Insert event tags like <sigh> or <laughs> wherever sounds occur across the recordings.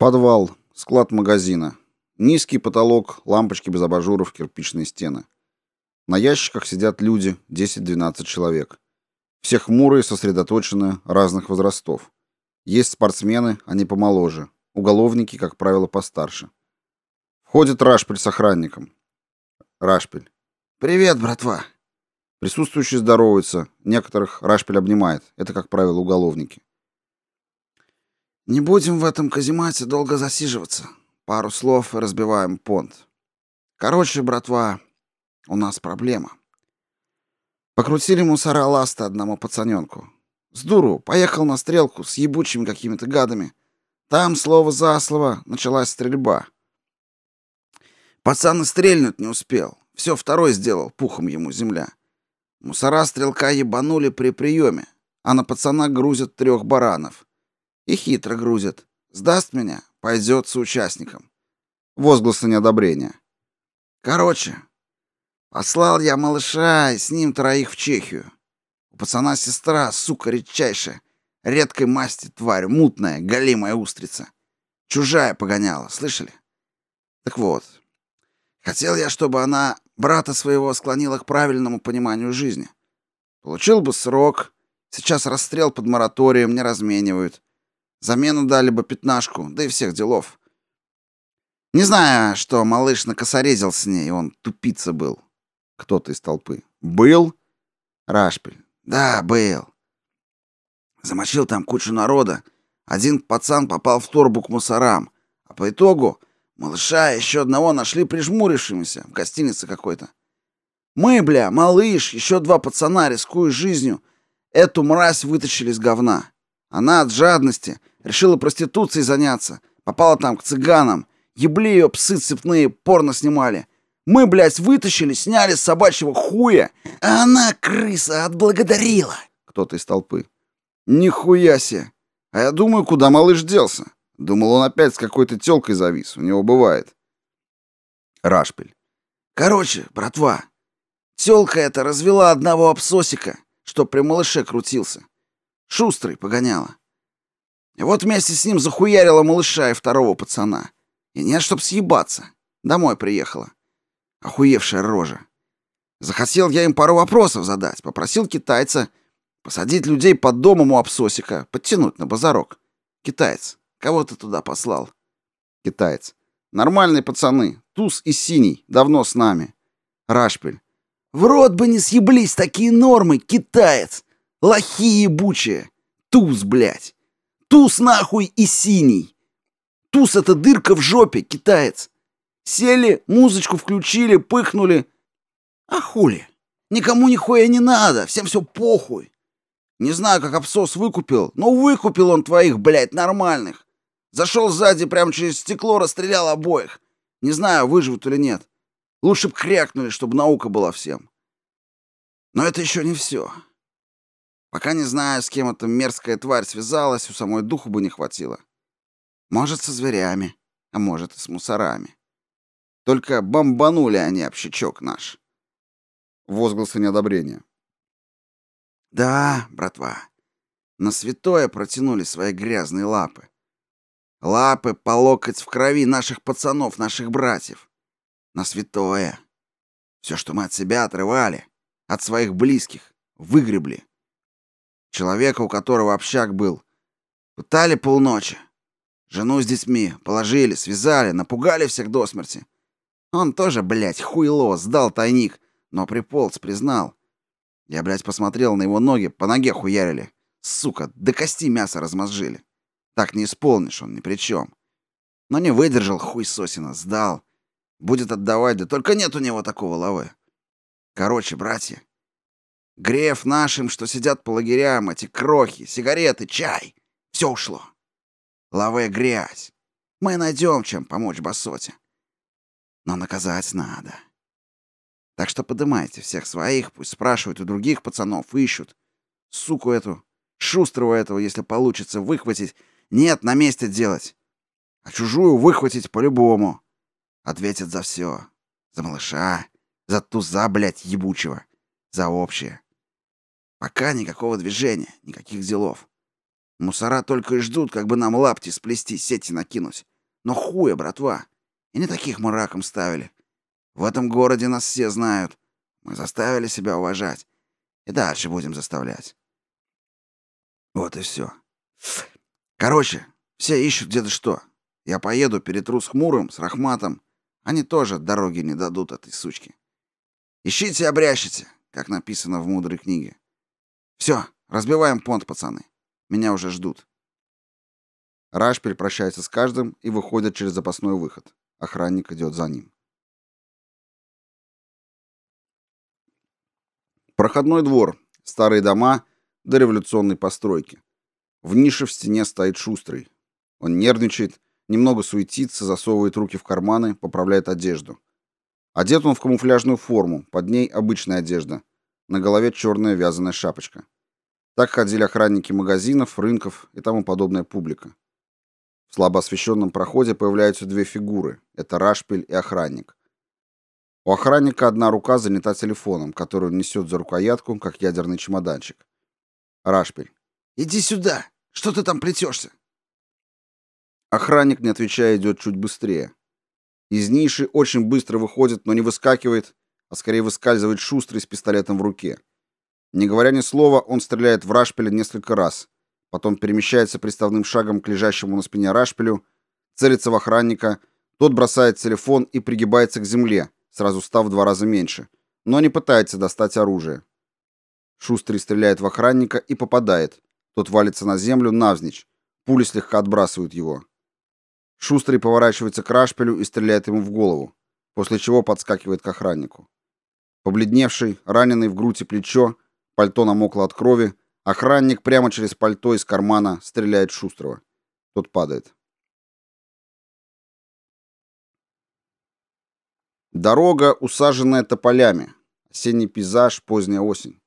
Подвал, склад магазина. Низкий потолок, лампочки без абажуров, кирпичные стены. На ящиках сидят люди, 10-12 человек. Все хмурые, сосредоточенные, разных возрастов. Есть спортсмены, они помоложе. Уголовники, как правило, постарше. Входит Рашпель с охранником. Рашпель. «Привет, братва!» Присутствующие здороваются. Некоторых Рашпель обнимает. Это, как правило, уголовники. «Не будем в этом каземате долго засиживаться. Пару слов и разбиваем понт. Короче, братва, у нас проблема. Покрутили мусора ласта одному пацаненку. С дуру поехал на стрелку с ебучими какими-то гадами. Там, слово за слово, началась стрельба. Пацан и стрельнуть не успел. Все второй сделал, пухом ему земля. Мусора стрелка ебанули при приеме, а на пацана грузят трех баранов. И хитро грузят. Сдаст меня, пойдет участником. Возгласы неодобрения. Короче, послал я малыша и с ним троих в Чехию. У пацана сестра, сука редчайшая, редкой масти тварь, мутная, голимая устрица. Чужая погоняла, слышали? Так вот, хотел я, чтобы она брата своего склонила к правильному пониманию жизни. Получил бы срок, сейчас расстрел под мораторием не разменивают. Замену дали бы пятнашку, да и всех делов. Не знаю, что малыш накосорезил с ней, он тупица был. Кто-то из толпы. Был? Рашпель. Да, был. Замочил там кучу народа. Один пацан попал в торбу к мусорам. А по итогу малыша еще одного нашли прижмурившимся в гостинице какой-то. Мы, бля, малыш, еще два пацана, рискуя жизнью, эту мразь вытащили из говна. Она от жадности решила проституцией заняться, попала там к цыганам, ебли ее псы цепные, порно снимали. Мы, блядь, вытащили, сняли с собачьего хуя, а она, крыса, отблагодарила. Кто-то из толпы. Нихуя себе. А я думаю, куда малыш делся. Думал, он опять с какой-то тёлкой завис. У него бывает. Рашпель. Короче, братва, тёлка эта развела одного обсосика, что при малыше крутился. Шустрый погоняла. Вот вместе с ним захуярила малыша и второго пацана. И нет, чтоб съебаться. Домой приехала. Охуевшая рожа. Захотел я им пару вопросов задать. Попросил китайца посадить людей под домом у обсосика, подтянуть на базарок. Китаец, кого ты туда послал? Китаец. Нормальные пацаны. Туз и Синий. Давно с нами. Рашпель. В рот бы не съеблись такие нормы, китаец. Лохи ебучие. Туз, блядь. Туз нахуй и синий. Туз — это дырка в жопе, китаец. Сели, музычку включили, пыхнули. А хули? Никому нихуя не надо, всем все похуй. Не знаю, как абсос выкупил, но выкупил он твоих, блядь, нормальных. Зашел сзади, прямо через стекло, расстрелял обоих. Не знаю, выживут или нет. Лучше б крякнули, чтобы наука была всем. Но это еще не все. Пока не знаю, с кем эта мерзкая тварь связалась, у самой духу бы не хватило. Может, со зверями, а может, и с мусорами. Только бомбанули они общачок наш. Возгласы неодобрения. Да, братва, на святое протянули свои грязные лапы. Лапы по локоть в крови наших пацанов, наших братьев. На святое. Все, что мы от себя отрывали, от своих близких, выгребли. Человека, у которого общак был. Пытали полночи. Жену с детьми положили, связали, напугали всех до смерти. Он тоже, блядь, хуйло, сдал тайник, но приполз, признал. Я, блядь, посмотрел на его ноги, по ноге хуярили. Сука, до кости мясо размозжили. Так не исполнишь, он ни при чем. Но не выдержал хуй сосина, сдал. Будет отдавать, да только нет у него такого лавы. Короче, братья, Греф нашим, что сидят по лагерям, эти крохи, сигареты, чай. Все ушло. Лаве грязь. Мы найдем, чем помочь Басоте. Но наказать надо. Так что подымайте всех своих, пусть спрашивают у других пацанов, ищут. Суку эту, шустрого этого, если получится, выхватить. Нет, на месте делать. А чужую выхватить по-любому. Ответят за все. За малыша, за туза, блядь, ебучего. За общее. Пока никакого движения, никаких делов. Мусора только и ждут, как бы нам лапти сплести, сети накинуть. Но хуя, братва. И не таких мы раком ставили. В этом городе нас все знают. Мы заставили себя уважать. И дальше будем заставлять. Вот и все. Короче, все ищут где-то что. Я поеду, перетру с Хмурым, с Рахматом. Они тоже дороги не дадут этой сучке. Ищите обрящите, как написано в мудрой книге. Все, разбиваем понт, пацаны. Меня уже ждут. Рашпиль прощается с каждым и выходит через запасной выход. Охранник идет за ним. Проходной двор, старые дома, дореволюционной постройки. В нише в стене стоит шустрый. Он нервничает, немного суетится, засовывает руки в карманы, поправляет одежду. Одет он в камуфляжную форму, под ней обычная одежда. На голове черная вязаная шапочка. Так ходили охранники магазинов, рынков и тому подобная публика. В слабо освещенном проходе появляются две фигуры. Это Рашпиль и охранник. У охранника одна рука занята телефоном, который он несет за рукоятку, как ядерный чемоданчик. Рашпиль. «Иди сюда! Что ты там плетешься?» Охранник, не отвечая, идет чуть быстрее. Из ниши очень быстро выходит, но не выскакивает, а скорее выскальзывает шустрый с пистолетом в руке. Не говоря ни слова, он стреляет в Рашпиля несколько раз — потом перемещается приставным шагом к лежащему на спине Рашпилю, целится в охранника, тот бросает телефон и пригибается к земле, сразу став в два раза меньше, но не пытается достать оружие. Шустрый стреляет в охранника и попадает. Тот валится на землю навзничь. Пули слегка отбрасывают его. Шустрый поворачивается к Рашпилю и стреляет ему в голову, после чего подскакивает к охраннику. Побледневший, раненый в грудь и плечо, пальто намокло от крови, Охранник прямо через пальто из кармана стреляет Шустрого. Тот падает. Дорога, усаженная тополями. Осенний пейзаж, поздняя осень.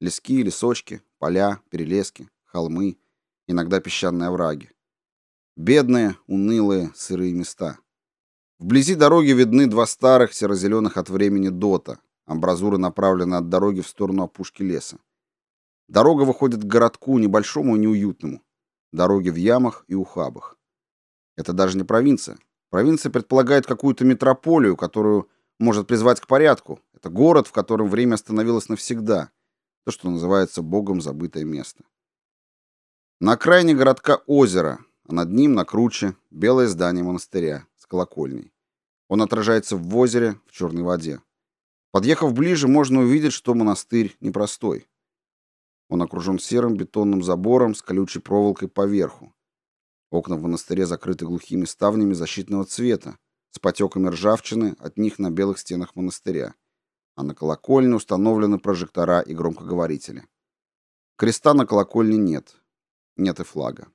Лески, лесочки, поля, перелески, холмы, иногда песчаные овраги. Бедные, унылые, сырые места. Вблизи дороги видны два старых серо-зеленых от времени дота. Амбразуры направлены от дороги в сторону опушки леса. Дорога выходит к городку, небольшому и неуютному. Дороги в ямах и ухабах. Это даже не провинция. Провинция предполагает какую-то метрополию, которую может призвать к порядку. Это город, в котором время остановилось навсегда. То, что называется богом забытое место. На окраине городка озеро, а над ним, на круче, белое здание монастыря с колокольней. Он отражается в озере, в черной воде. Подъехав ближе, можно увидеть, что монастырь непростой. Он окружен серым бетонным забором с колючей проволокой поверху. Окна в монастыре закрыты глухими ставнями защитного цвета, с потеками ржавчины от них на белых стенах монастыря. А на колокольне установлены прожектора и громкоговорители. Креста на колокольне нет. Нет и флага.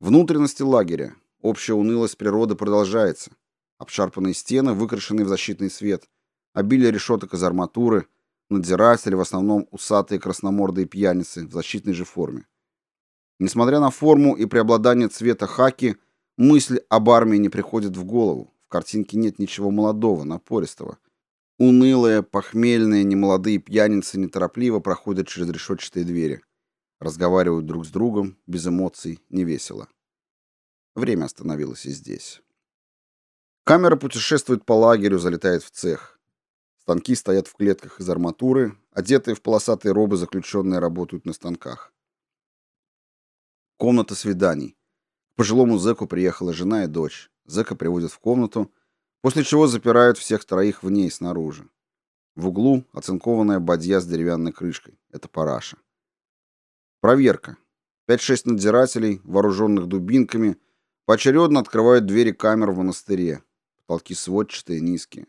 Внутренности лагеря. Общая унылость природы продолжается. Обшарпанные стены, выкрашенные в защитный свет, обилие решеток из арматуры — надзиратели, в основном усатые красномордые пьяницы в защитной же форме. Несмотря на форму и преобладание цвета хаки, мысль об армии не приходит в голову. В картинке нет ничего молодого, напористого. Унылые, похмельные, немолодые пьяницы неторопливо проходят через решетчатые двери. Разговаривают друг с другом, без эмоций, невесело. Время остановилось и здесь. Камера путешествует по лагерю, залетает в цех. Станки стоят в клетках из арматуры, одетые в полосатые робы заключенные работают на станках. Комната свиданий. К пожилому зэку приехала жена и дочь. Зэка приводят в комнату, после чего запирают всех троих в ней снаружи. В углу оцинкованная бадья с деревянной крышкой. Это параша. Проверка. Пять-шесть надзирателей, вооруженных дубинками, поочередно открывают двери камер в монастыре. Потолки сводчатые, низкие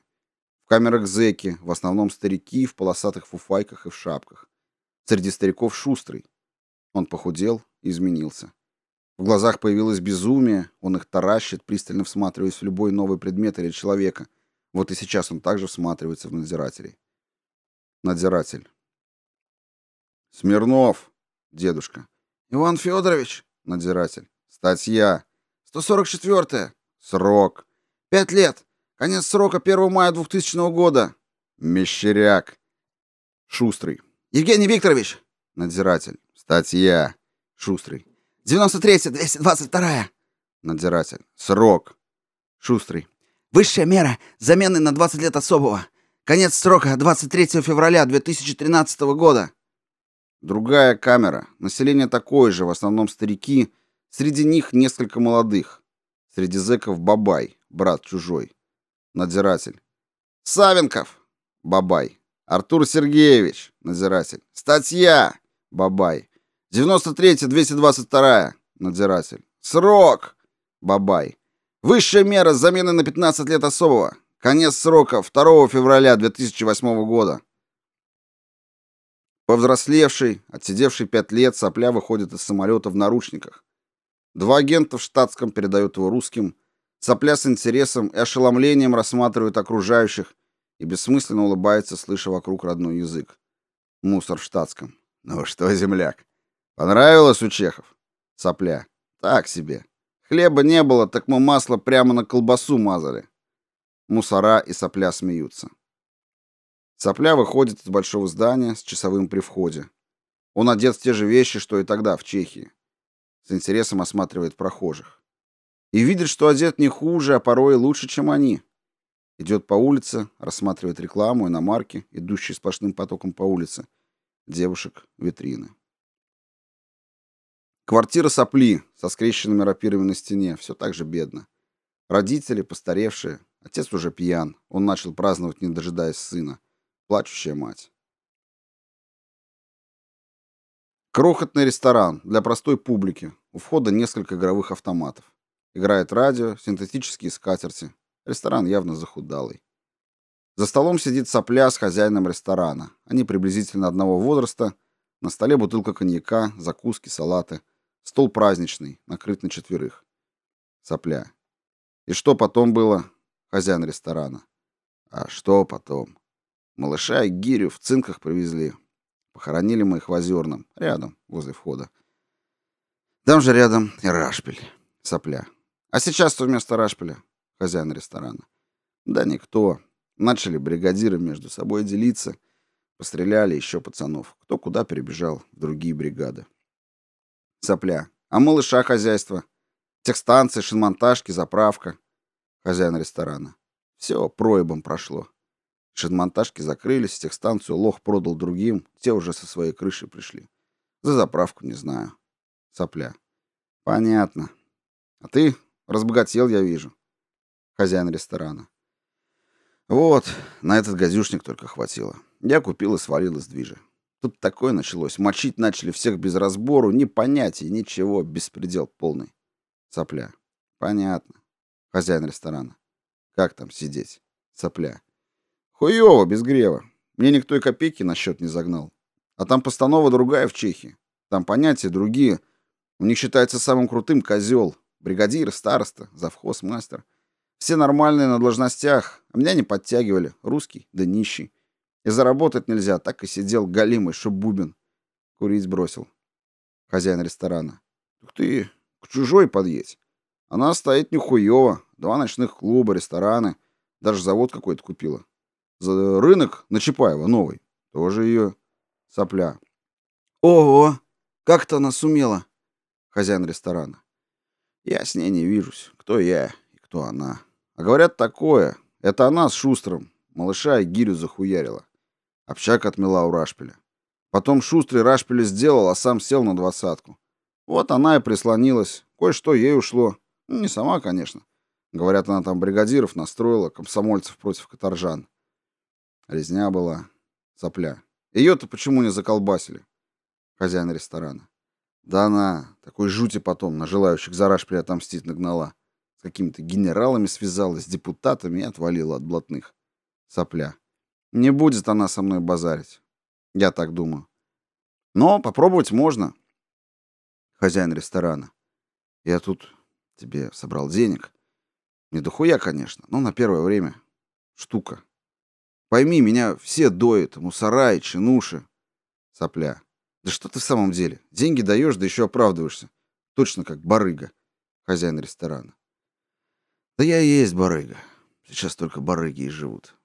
камерах зэки, в основном старики в полосатых фуфайках и в шапках. Среди стариков шустрый. Он похудел изменился. В глазах появилось безумие, он их таращит, пристально всматриваясь в любой новый предмет или человека. Вот и сейчас он также всматривается в надзирателей. Надзиратель. Смирнов, дедушка. Иван Федорович, надзиратель. Статья. 144-я. Срок. Пять лет. Конец срока 1 мая 2000 года. Мещеряк. Шустрый. Евгений Викторович. Надзиратель. Статья. Шустрый. 93-я, 222-я. Надзиратель. Срок. Шустрый. Высшая мера замены на 20 лет особого. Конец срока 23 февраля 2013 года. Другая камера. Население такое же, в основном старики. Среди них несколько молодых. Среди зэков Бабай, брат чужой. Надзиратель. Савенков. Бабай. Артур Сергеевич. Надзиратель. Статья. Бабай. 93-222. Надзиратель. Срок. Бабай. Высшая мера замены на 15 лет особого. Конец срока 2 февраля 2008 года. Повзрослевший, отсидевший пять лет, сопля выходит из самолета в наручниках. Два агента в штатском передают его русским. Сопля с интересом и ошеломлением рассматривает окружающих и бессмысленно улыбается, слыша вокруг родной язык. Мусор в штатском. Ну что, земляк, понравилось у чехов? Сопля. Так себе. Хлеба не было, так мы масло прямо на колбасу мазали. Мусора и сопля смеются. Сопля выходит из большого здания с часовым при входе. Он одет в те же вещи, что и тогда в Чехии. С интересом осматривает прохожих. И видит, что одет не хуже, а порой и лучше, чем они. Идет по улице, рассматривает рекламу, иномарки, идущие сплошным потоком по улице. Девушек, витрины. Квартира сопли со скрещенными рапирами на стене, все так же бедно. Родители постаревшие, отец уже пьян, он начал праздновать, не дожидаясь сына. Плачущая мать. Крохотный ресторан для простой публики. У входа несколько игровых автоматов. Играет радио, синтетические скатерти. Ресторан явно захудалый. За столом сидит сопля с хозяином ресторана. Они приблизительно одного возраста. На столе бутылка коньяка, закуски, салаты. Стол праздничный, накрыт на четверых. Сопля. И что потом было? Хозяин ресторана. А что потом? Малыша и гирю в цинках привезли. Похоронили мы их в Озерном, рядом, возле входа. Там же рядом и Рашпиль, сопля. А сейчас что вместо Рашпиля? Хозяин ресторана. Да никто. Начали бригадиры между собой делиться. Постреляли еще пацанов. Кто куда перебежал в другие бригады. Сопля. А малыша хозяйство? Техстанции, шинмонтажки, заправка. Хозяин ресторана. Все проебом прошло. Шинмонтажки закрылись, техстанцию лох продал другим, те уже со своей крыши пришли. За заправку не знаю. Сопля. Понятно. А ты разбогател, я вижу. Хозяин ресторана. Вот, на этот газюшник только хватило. Я купил и свалил из движа. Тут такое началось. Мочить начали всех без разбору, ни понятия, ничего, беспредел полный. Сопля. Понятно. Хозяин ресторана. Как там сидеть? Сопля. Хуёво, без грева. Мне никто и копейки на счет не загнал. А там постанова другая в Чехии. Там понятия другие. У них считается самым крутым козел. Бригадир, староста, завхоз, мастер. Все нормальные на должностях, а меня не подтягивали. Русский, да нищий. И заработать нельзя, так и сидел галимый шубубин. Курить бросил. Хозяин ресторана. Ух ты, к чужой подъедь. Она стоит нихуёво. Два ночных клуба, рестораны. Даже завод какой-то купила. За рынок на Чапаева новый. Тоже ее сопля. Ого, как-то она сумела. Хозяин ресторана. Я с ней не вижусь. Кто я и кто она. А говорят такое. Это она с Шустрым. Малыша и гирю захуярила. Общак отмела у Рашпиля. Потом Шустрый Рашпиля сделал, а сам сел на двадцатку. Вот она и прислонилась. Кое-что ей ушло. Ну, не сама, конечно. Говорят, она там бригадиров настроила, комсомольцев против каторжан. Резня была. Сопля. Ее-то почему не заколбасили? Хозяин ресторана. Да она такой жути потом на желающих за отомстить нагнала. С какими-то генералами связалась, с депутатами и отвалила от блатных. Сопля. Не будет она со мной базарить. Я так думаю. Но попробовать можно. Хозяин ресторана. Я тут тебе собрал денег. Не дохуя, конечно, но на первое время. Штука. Пойми, меня все доят, мусора и чинуши. Сопля. Да что ты в самом деле? Деньги даешь, да еще оправдываешься. Точно как барыга, хозяин ресторана. Да я и есть барыга. Сейчас только барыги и живут.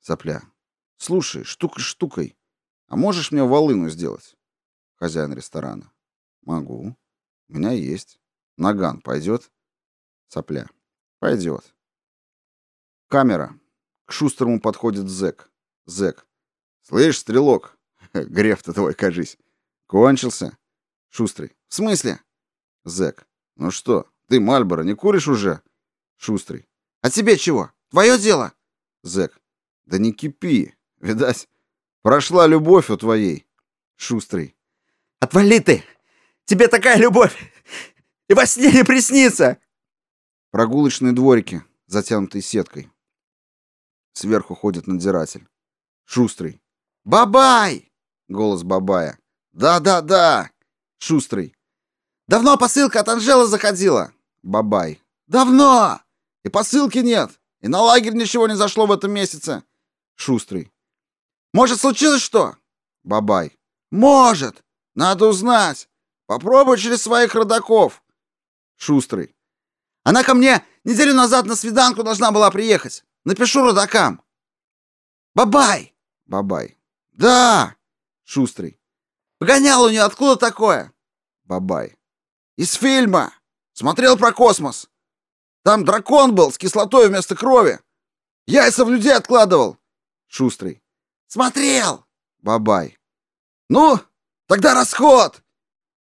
Сопля. Слушай, штука штукой. А можешь мне волыну сделать? Хозяин ресторана. Могу. У меня есть. Наган пойдет? Сопля. Пойдет. Камера. К Шустрому подходит зэк. Зэк. Слышь, стрелок. <laughs> Греф-то твой, кажись. Кончился. Шустрый. В смысле? Зэк. Ну что, ты Мальборо не куришь уже? Шустрый. А тебе чего? Твое дело. Зэк. Да не кипи. Видать, прошла любовь у твоей. Шустрый. Отвали ты! Тебе такая любовь! И во сне не приснится! Прогулочные дворики, затянутые сеткой. Сверху ходит надзиратель. Шустрый. «Бабай!» — голос Бабая. «Да-да-да!» Шустрый. «Давно посылка от Анжелы заходила?» Бабай. «Давно! И посылки нет, и на лагерь ничего не зашло в этом месяце!» Шустрый. «Может, случилось что?» Бабай. «Может! Надо узнать! Попробуй через своих родаков!» Шустрый. «Она ко мне неделю назад на свиданку должна была приехать. Напишу родакам!» «Бабай!» Бабай. «Да!» Шустрый. «Погонял у нее откуда такое?» Бабай. «Из фильма! Смотрел про космос! Там дракон был с кислотой вместо крови! Яйца в людей откладывал!» Шустрый. «Смотрел!» Бабай. «Ну, тогда расход!»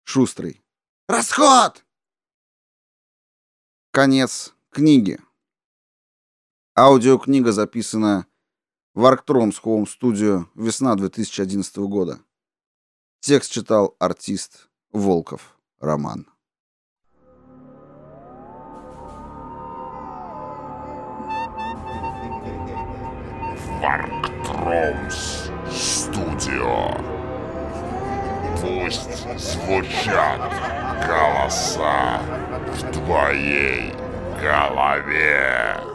Шустрый. «Расход!» Конец книги. Аудиокнига записана в Arctroms Home Studio весна 2011 года. Текст читал артист Волков Роман. Варктромс Студио. Пусть звучат голоса в твоей голове.